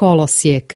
kolosijek.